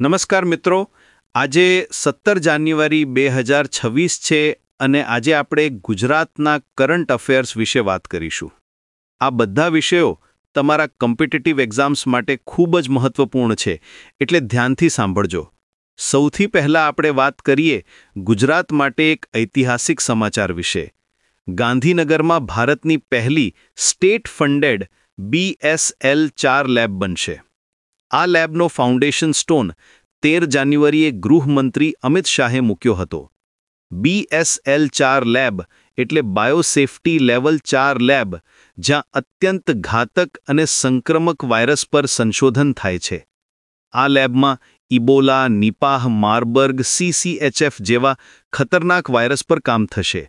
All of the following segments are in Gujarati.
નમસ્કાર મિત્રો. આજે સત્તર જાન્યુઆરી બે હજાર છવ્વીસ છે અને આજે આપણે ગુજરાતના કરંટ અફેર્સ વિશે વાત કરીશું. આ બધા વિષયો તમારા કોમ્પિટિટિવ એક્ઝામ્સ માટે ખૂબ જ મહત્વપૂર્ણ છે, એટલે ધ્યાનથી સાંભળજો. સૌથી પહેલાં આપણે વાત કરીએ ગુજરાત માટે એક ઐતિહાસિક સમાચાર વિશે. ગાંધીનગરમાં ભારતની પહેલી સ્ટેટ ફંડેડ બીએસએલ ચાર લેબ બનશે. આ લેબનો ફાઉન્ડેશન સ્ટોન તેર જાન્યુઆરીએ ગૃહમંત્રી અમિત શાહે મૂક્યો હતો. બીએસએલ ચાર લેબ એટલે બાયોસેફટી લેવલ ચાર લેબ, જ્યાં અત્યંત ઘાતક અને સંક્રમક વાયરસ પર સંશોધન થાય છે. આ લેબમાં ઇબોલા, નિપાહ, માર્બર્ગ સીસીએચએફ જેવા ખતરનાક વાયરસ પર કામ થશે.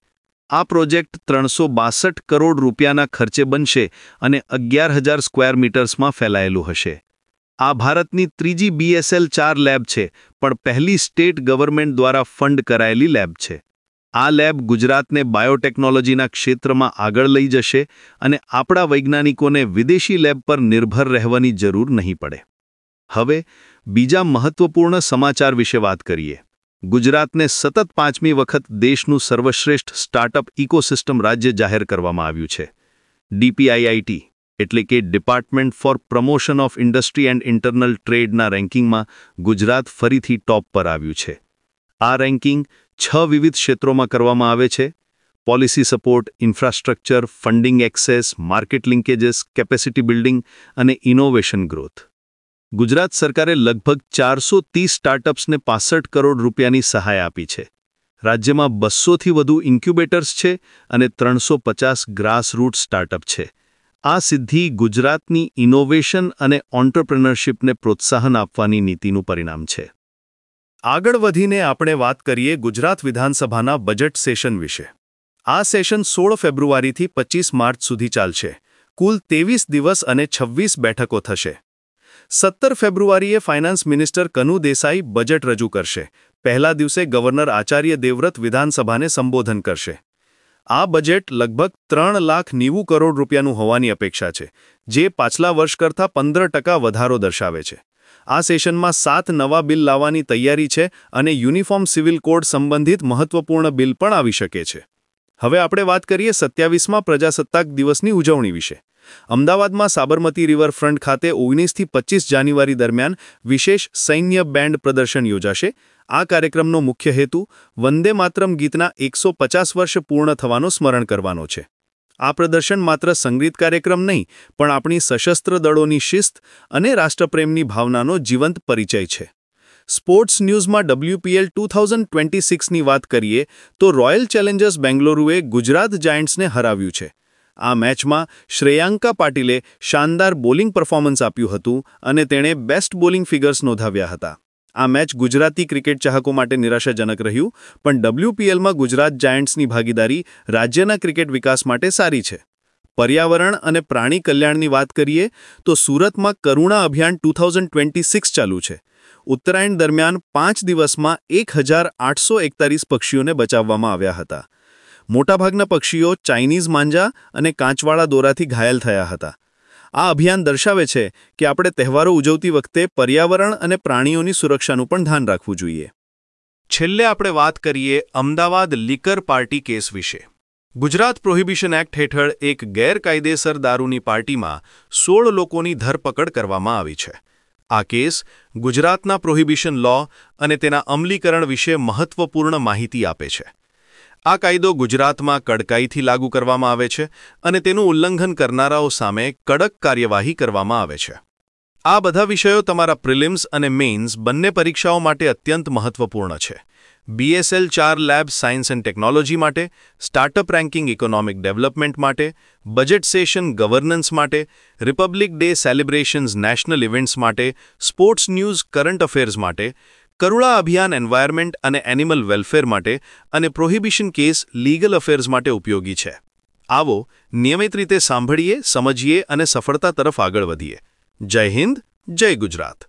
આ પ્રોજેક્ટ ત્રણસો કરોડ રૂપિયાના ખર્ચે બનશે અને અગિયાર હજાર સ્ક્વેર મીટર્સમાં ફેલાયેલું હશે. આ ભારતની ત્રીજી બીએસએલ ચાર લેબ છે, પણ પહેલી સ્ટેટ ગવર્મેન્ટ દ્વારા ફંડ કરાયેલી લેબ છે. આ લેબ ગુજરાતને બાયોટેકનોલોજીના ક્ષેત્રમાં આગળ લઈ જશે અને આપણા વૈજ્ઞાનિકોને વિદેશી લેબ પર નિર્ભર રહેવાની જરૂર નહીં પડે. હવે, બીજા મહત્વપૂર્ણ સમાચાર વિશે વાત કરીએ. ગુજરાતને સતત પાંચમી વખત દેશનું સર્વશ્રેષ્ઠ સ્ટાર્ટઅપ ઇકોસિસ્ટમ રાજ્ય જાહેર કરવામાં આવ્યું છે. ડીપીઆઈઆઈટી એટલે કે department for promotion of industry and internal ટ્રેડના રેન્કિંગમાં ગુજરાત ફરીથી ટોપ પર આવ્યું છે. આ રેન્કિંગ છ વિવિધ ક્ષેત્રોમાં કરવામાં આવે છે. Policy support infrastructure funding access market linkages capacity building અને ઇનોવેશન ગ્રોથ ગુજરાત સરકારે લગભગ ચારસો ત્રીસ સ્ટાર્ટઅપ્સને પાસઠ કરોડ રૂપિયાની સહાય આપી છે. રાજ્યમાં બસોથી વધુ ઇન્ક્યુબેટર્સ છે અને ત્રણસો પચાસ ગ્રાસરૂટ સ્ટાર્ટઅપ છે. આ સિદ્ધિ ગુજરાતની ઇનોવેશન અને ઓન્ટરપ્રિનરશીપને પ્રોત્સાહન આપવાની નીતિનું પરિણામ છે. આગળ વધીને આપણે વાત કરીએ ગુજરાત વિધાનસભાના બજેટ સેશન વિશે. આ સેશન સોળ ફેબ્રુઆરીથી પચીસ માર્ચ સુધી ચાલશે. કુલ ત્રેવીસ દિવસ અને છવ્વીસ બેઠકો થશે. સત્તર ફેબ્રુઆરીએ finance minister Kanu Desai budget રજૂ કરશે. પહેલા દિવસે ગવર્નર આચાર્ય દેવવ્રત વિધાનસભાને સંબોધન કરશે. આ બજેટ લગભગ ત્રણ લાખ નેવું કરોડ રૂપિયાનું હોવાની અપેક્ષા છે, જે પાછલા વર્ષ કરતાં પંદર ટકા વધારો દર્શાવે છે. આ સેશનમાં સાત નવા બિલ લાવવાની તૈયારી છે અને યુનિફોર્મ સિવિલ કોડ સંબંધિત મહત્વપૂર્ણ બિલ પણ આવી શકે છે. હવે આપણે વાત કરીએ સત્યાવીસમાં પ્રજાસત્તાક દિવસની ઉજવણી વિશે. અમદાવાદમાં સાબરમતી રિવરફ્રન્ટ ખાતે ઓગણીસથી પચીસ જાન્યુઆરી દરમિયાન વિશેષ સૈન્ય બેન્ડ પ્રદર્શન યોજાશે. આ કાર્યક્રમનો મુખ્ય હેતુ વંદે માતરમ ગીતના એકસો વર્ષ પૂર્ણ થવાનો સ્મરણ કરવાનો છે. આ પ્રદર્શન માત્ર સંગીત કાર્યક્રમ નહીં, પણ આપણી સશસ્ત્ર દળોની શિસ્ત અને રાષ્ટ્રપ્રેમની ભાવનાનો જીવંત પરિચય છે. સ્પોર્ટ્સ ન્યૂઝમાં ડબલ્યુપીએલ ટુ થાઉઝન્ડ ટ્વેન્ટી સિક્સની વાત કરીએ તો રોયલ ચેલેન્જર્સ બેંગ્લોરુએ ગુજરાત જાયન્ટ્સને હરાવ્યું છે. આ મેચમાં શ્રેયાંકા પાટીલે શાનદાર બોલિંગ પરફોર્મન્સ આપ્યું હતું અને તેણે બેસ્ટ બોલિંગ ફિગર્સ નોંધાવ્યા હતા. આ મેચ ગુજરાતી ક્રિકેટ ચાહકો માટે નિરાશાજનક રહ્યું, પણ ડબલ્યુપીએલમાં ગુજરાત જાયન્ટ્સની ભાગીદારી રાજ્યના ક્રિકેટ વિકાસ માટે સારી છે. પર્યાવરણ અને પ્રાણી કલ્યાણની વાત કરીએ, તો સુરતમાં કરુણા અભિયાન ટુ ચાલુ છે. ઉત્તરાયણ દરમિયાન પાંચ દિવસમાં એક પક્ષીઓને બચાવવામાં આવ્યા હતા. મોટાભાગના પક્ષીઓ ચાઇનીઝ માંજા અને કાંચવાળા દોરાથી ઘાયલ થયા હતા. આ અભિયાન દર્શાવે છે કે આપણે તહેવારો ઉજવતી વખતે પર્યાવરણ અને પ્રાણીઓની સુરક્ષાનું પણ ધ્યાન રાખવું જોઈએ. છેલ્લે આપણે વાત કરીએ અમદાવાદ લીકર પાર્ટી કેસ વિશે. ગુજરાત પ્રોહિબિશન એક્ટ હેઠળ એક ગેરકાયદેસર દારૂની પાર્ટીમાં સોળ લોકોની ધરપકડ કરવામાં આવી છે. આ કેસ ગુજરાતના પ્રોહિબિશન લો અને તેના અમલીકરણ વિશે મહત્વપૂર્ણ માહિતી આપે છે. આ કાયદો ગુજરાતમાં કડકાઈથી લાગુ કરવામાં આવે છે અને તેનું ઉલ્લંઘન કરનારાઓ સામે કડક કાર્યવાહી કરવામાં આવે છે. આ બધા વિષયો તમારા પ્રિલિમ્સ અને મેઇન્સ બંને પરીક્ષાઓ માટે અત્યંત મહત્વપૂર્ણ છે. બીએસએલ ચાર લેબ સાયન્સ એન્ડ ટેકનોલોજી માટે, સ્ટાર્ટઅપ રેન્કિંગ ઇકોનોમિક ડેવલપમેન્ટ માટે, બજેટ સેશન ગવર્નન્સ માટે, Republic Day celebrations national events માટે, સ્પોર્ટ્સ ન્યૂઝ કરંટ અફેર્સ માટે કરુણા અભિયાન એન્વાયરમેન્ટ અને એનિમલ વેલફેર માટે અને પ્રોહિબિશન કેસ લીગલ અફેર્સ માટે ઉપયોગી છે. આવો નિયમિત રીતે સાંભળીએ, સમજીએ અને સફળતા તરફ આગળ વધીએ. જય હિન્દ, જય ગુજરાત.